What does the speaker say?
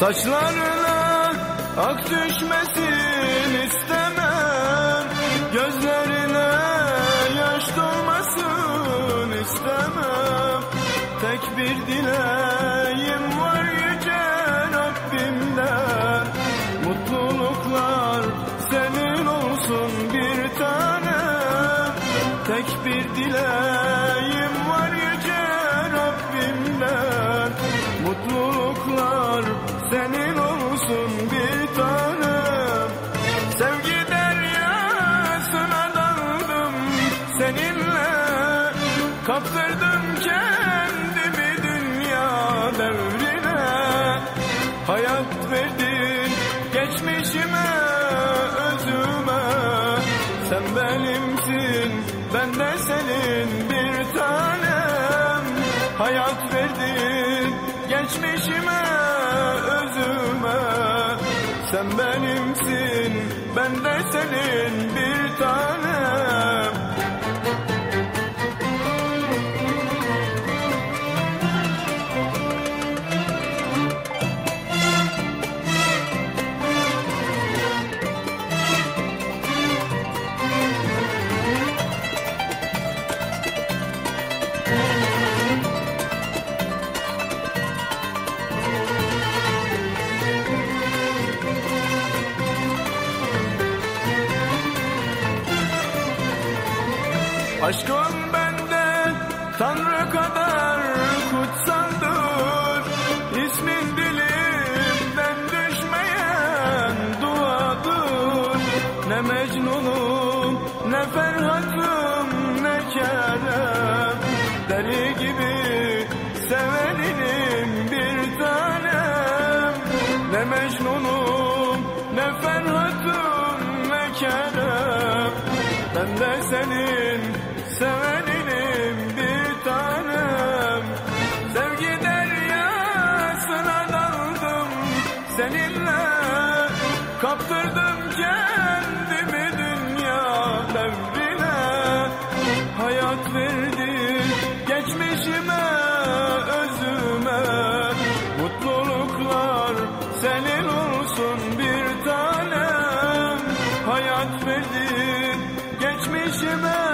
Saçlarına ak düşmesin istemem. Gözlerine yaş dolmasın istemem. Tek bir dileğim var yüce Rabbimden. Mutluluklar senin olsun bir tanem. Tek bir dileğim senin olsun bir tanem. Sevgi deryasına daldım seninle. Kaptırdım kendimi dünya devrine. Hayat verdin geçmişime özüme. Sen benimsin ben de senin bir tanem. Hayat verdin geçmişime Sen benimsin ben de senin bir tanem Aşkın bende Tanrı kadar kutsaldır. İsmin dilimden düşmeyen duadır. Ne Mecnun'um ne Ferhat'ım ne Kerem. Deli gibi seveninim bir tanem. Ne Mecnun'um De senin seveninim bir tanem. Sevgi deryasına daldım seninle. Kaptırdım kendimi dünya devrine. Hayat verdi geçmişime verdi